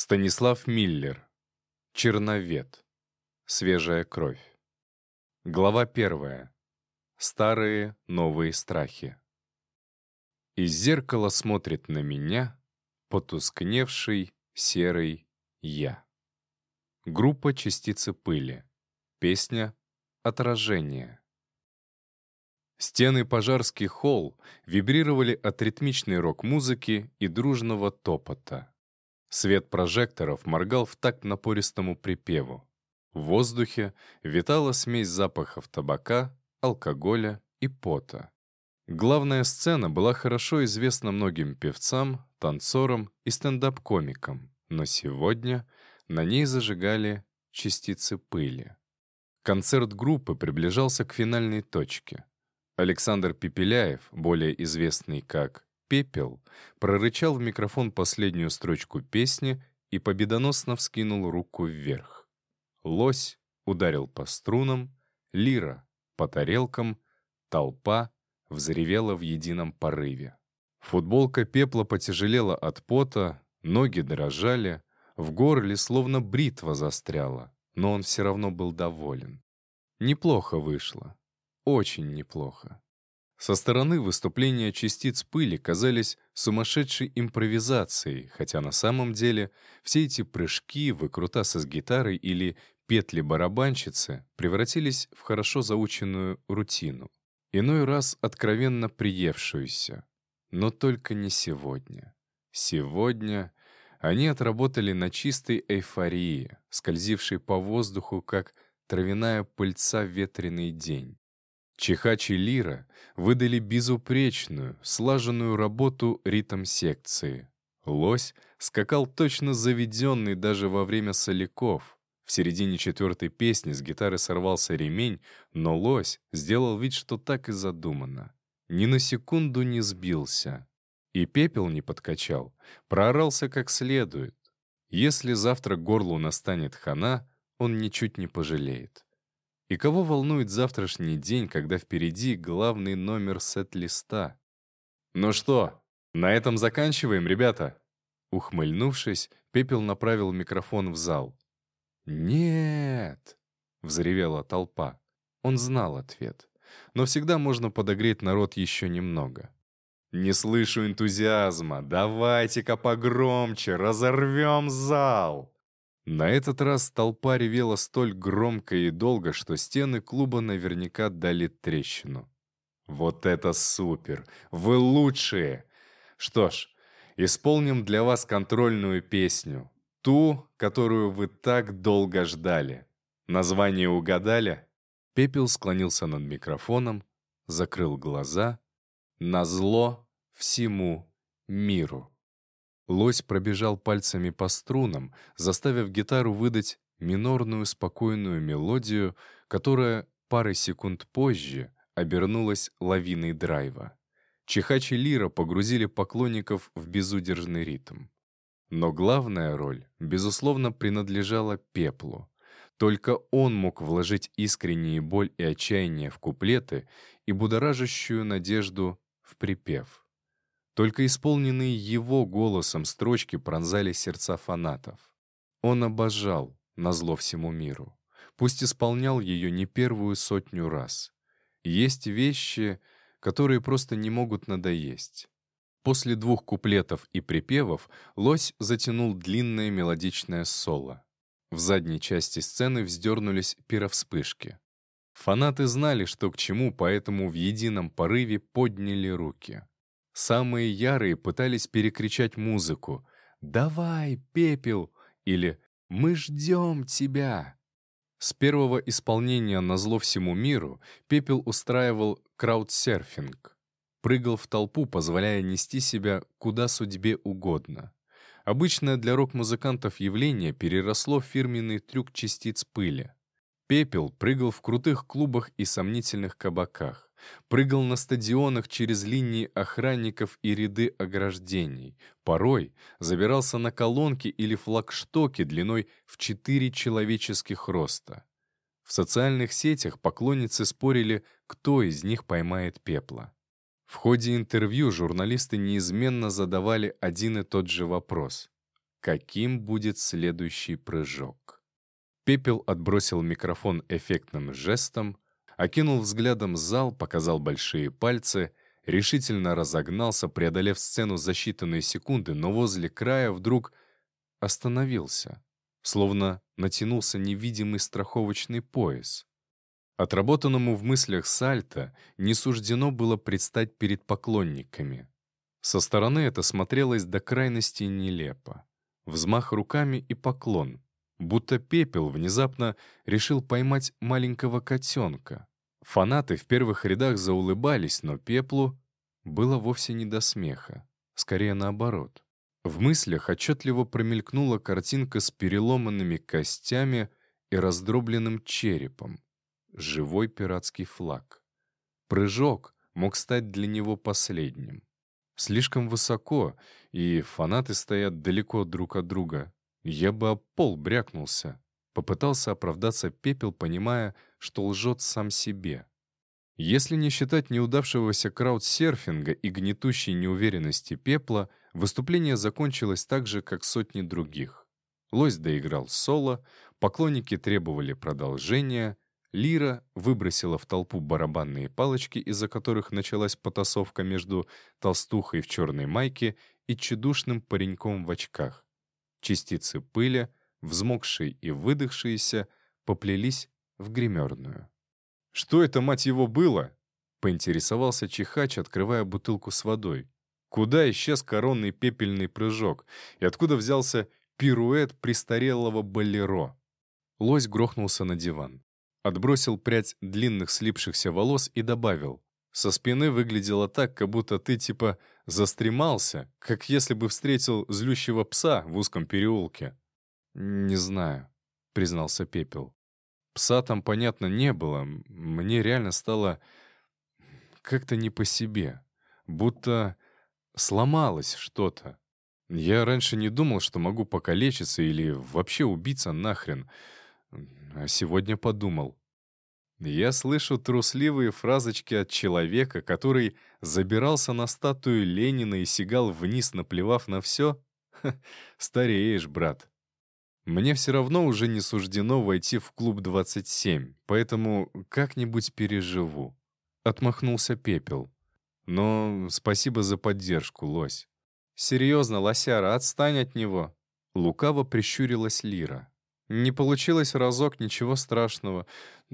Станислав Миллер. Черновед. Свежая кровь. Глава первая. Старые новые страхи. Из зеркала смотрит на меня потускневший серый я. Группа частицы пыли. Песня «Отражение». Стены Пожарский холл вибрировали от ритмичной рок-музыки и дружного топота. Свет прожекторов моргал в такт напористому припеву. В воздухе витала смесь запахов табака, алкоголя и пота. Главная сцена была хорошо известна многим певцам, танцорам и стендап-комикам, но сегодня на ней зажигали частицы пыли. Концерт группы приближался к финальной точке. Александр Пепеляев, более известный как «Пепел», прорычал в микрофон последнюю строчку песни и победоносно вскинул руку вверх. Лось ударил по струнам, лира — по тарелкам, толпа взревела в едином порыве. Футболка пепла потяжелела от пота, ноги дрожали, в горле словно бритва застряла, но он все равно был доволен. Неплохо вышло. Очень неплохо. Со стороны выступления частиц пыли казались сумасшедшей импровизацией, хотя на самом деле все эти прыжки, выкрутасы с гитарой или петли барабанщицы превратились в хорошо заученную рутину. Иной раз откровенно приевшуюся. Но только не сегодня. Сегодня они отработали на чистой эйфории, скользившей по воздуху, как травяная пыльца в ветреный день. Чихачи Лира выдали безупречную, слаженную работу ритм-секции. Лось скакал точно заведенный даже во время соляков. В середине четвертой песни с гитары сорвался ремень, но лось сделал вид, что так и задумано. Ни на секунду не сбился. И пепел не подкачал, проорался как следует. Если завтра горлу настанет хана, он ничуть не пожалеет. И кого волнует завтрашний день, когда впереди главный номер сет-листа? «Ну что, на этом заканчиваем, ребята?» Ухмыльнувшись, Пепел направил микрофон в зал. «Нет!» — взревела толпа. Он знал ответ. Но всегда можно подогреть народ еще немного. «Не слышу энтузиазма! Давайте-ка погромче! Разорвем зал!» На этот раз толпа ревела столь громко и долго, что стены клуба наверняка дали трещину. «Вот это супер! Вы лучшие!» Что ж, исполним для вас контрольную песню. Ту, которую вы так долго ждали. Название угадали? Пепел склонился над микрофоном, закрыл глаза. Назло всему миру. Лось пробежал пальцами по струнам, заставив гитару выдать минорную спокойную мелодию, которая парой секунд позже обернулась лавиной драйва. Чихачи лира погрузили поклонников в безудержный ритм. Но главная роль, безусловно, принадлежала пеплу. Только он мог вложить искреннюю боль и отчаяние в куплеты и будоражащую надежду в припев. Только исполненные его голосом строчки пронзали сердца фанатов. Он обожал, назло всему миру. Пусть исполнял ее не первую сотню раз. Есть вещи, которые просто не могут надоесть. После двух куплетов и припевов лось затянул длинное мелодичное соло. В задней части сцены вздернулись пировспышки. Фанаты знали, что к чему, поэтому в едином порыве подняли руки. Самые ярые пытались перекричать музыку «Давай, пепел!» или «Мы ждем тебя!». С первого исполнения на зло всему миру Пепел устраивал краудсерфинг. Прыгал в толпу, позволяя нести себя куда судьбе угодно. Обычное для рок-музыкантов явление переросло в фирменный трюк частиц пыли. Пепел прыгал в крутых клубах и сомнительных кабаках прыгал на стадионах через линии охранников и ряды ограждений, порой забирался на колонки или флагштоки длиной в четыре человеческих роста. В социальных сетях поклонницы спорили, кто из них поймает пепла. В ходе интервью журналисты неизменно задавали один и тот же вопрос. каким будет следующий прыжок. Пепел отбросил микрофон эффектным жестом, окинул взглядом зал, показал большие пальцы, решительно разогнался, преодолев сцену за считанные секунды, но возле края вдруг остановился, словно натянулся невидимый страховочный пояс. Отработанному в мыслях сальто не суждено было предстать перед поклонниками. Со стороны это смотрелось до крайности нелепо. Взмах руками и поклон, будто пепел внезапно решил поймать маленького котенка. Фанаты в первых рядах заулыбались, но пеплу было вовсе не до смеха, скорее наоборот. В мыслях отчетливо промелькнула картинка с переломанными костями и раздробленным черепом. Живой пиратский флаг. Прыжок мог стать для него последним. Слишком высоко, и фанаты стоят далеко друг от друга. Я бы об пол брякнулся. Попытался оправдаться пепел, понимая, что лжет сам себе. Если не считать неудавшегося краудсерфинга и гнетущей неуверенности пепла, выступление закончилось так же, как сотни других. Лось доиграл соло, поклонники требовали продолжения, Лира выбросила в толпу барабанные палочки, из-за которых началась потасовка между толстухой в черной майке и чудушным пареньком в очках. Частицы пыли, взмокшие и выдохшиеся, поплелись в гримерную. «Что это, мать его, было?» — поинтересовался Чихач, открывая бутылку с водой. Куда исчез коронный пепельный прыжок? И откуда взялся пируэт престарелого балеро? Лось грохнулся на диван. Отбросил прядь длинных слипшихся волос и добавил. Со спины выглядело так, как будто ты типа застремался, как если бы встретил злющего пса в узком переулке. «Не знаю», — признался Пепел. Пса там, понятно, не было. Мне реально стало как-то не по себе. Будто сломалось что-то. Я раньше не думал, что могу покалечиться или вообще убиться нахрен. А сегодня подумал. Я слышу трусливые фразочки от человека, который забирался на статую Ленина и сигал вниз, наплевав на все. Ха, стареешь, брат. Мне все равно уже не суждено войти в клуб 27, поэтому как-нибудь переживу. Отмахнулся Пепел. Но спасибо за поддержку, лось. Серьезно, лосяра, отстань от него. Лукаво прищурилась Лира. Не получилось разок, ничего страшного.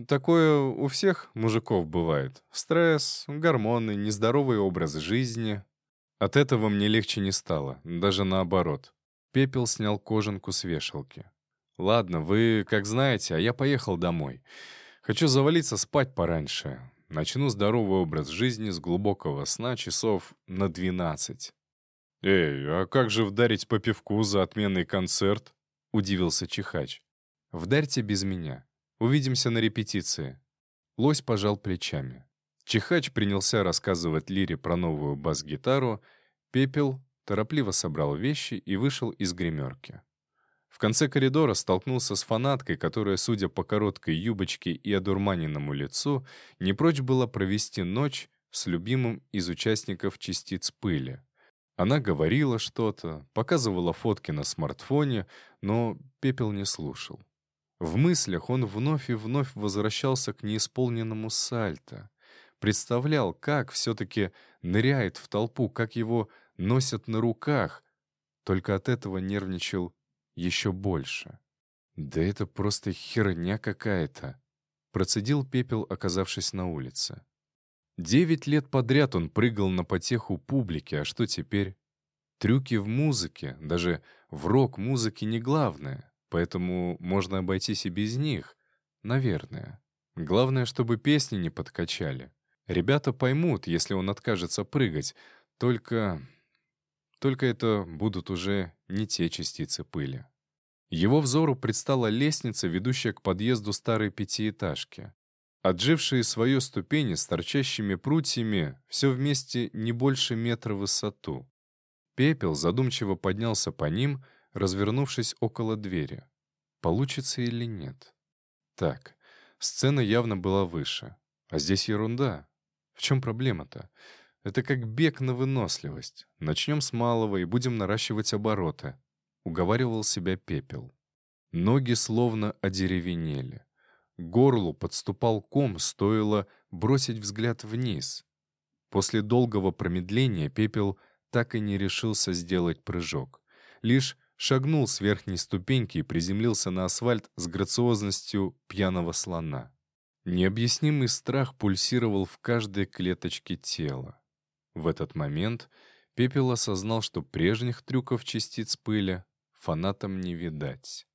Такое у всех мужиков бывает. Стресс, гормоны, нездоровый образ жизни. От этого мне легче не стало, даже наоборот. Пепел снял кожанку с вешалки. «Ладно, вы как знаете, а я поехал домой. Хочу завалиться спать пораньше. Начну здоровый образ жизни с глубокого сна часов на 12. «Эй, а как же вдарить по пивку за отменный концерт?» — удивился Чихач. «Вдарьте без меня. Увидимся на репетиции». Лось пожал плечами. Чихач принялся рассказывать Лире про новую бас-гитару, Пепел торопливо собрал вещи и вышел из гримерки. В конце коридора столкнулся с фанаткой, которая, судя по короткой юбочке и одурманенному лицу, не прочь была провести ночь с любимым из участников частиц пыли. Она говорила что-то, показывала фотки на смартфоне, но Пепел не слушал. В мыслях он вновь и вновь возвращался к неисполненному сальто. Представлял, как все-таки ныряет в толпу, как его носят на руках. Только от этого нервничал еще больше. «Да это просто херня какая-то», — процедил пепел, оказавшись на улице. Девять лет подряд он прыгал на потеху публики, а что теперь? Трюки в музыке, даже в рок-музыке не главное, поэтому можно обойтись и без них, наверное. Главное, чтобы песни не подкачали. Ребята поймут, если он откажется прыгать, только только это будут уже не те частицы пыли. Его взору предстала лестница, ведущая к подъезду старой пятиэтажки. Отжившие свою ступени с торчащими прутьями, все вместе не больше метра в высоту. Пепел задумчиво поднялся по ним, развернувшись около двери. Получится или нет? Так, сцена явно была выше. А здесь ерунда. В чем проблема-то? Это как бег на выносливость. Начнем с малого и будем наращивать обороты. — уговаривал себя пепел. Ноги словно одеревенели. Горлу подступал ком, стоило бросить взгляд вниз. После долгого промедления пепел так и не решился сделать прыжок. Лишь шагнул с верхней ступеньки и приземлился на асфальт с грациозностью пьяного слона. Необъяснимый страх пульсировал в каждой клеточке тела. В этот момент Пепел осознал, что прежних трюков частиц пыли фанатам не видать.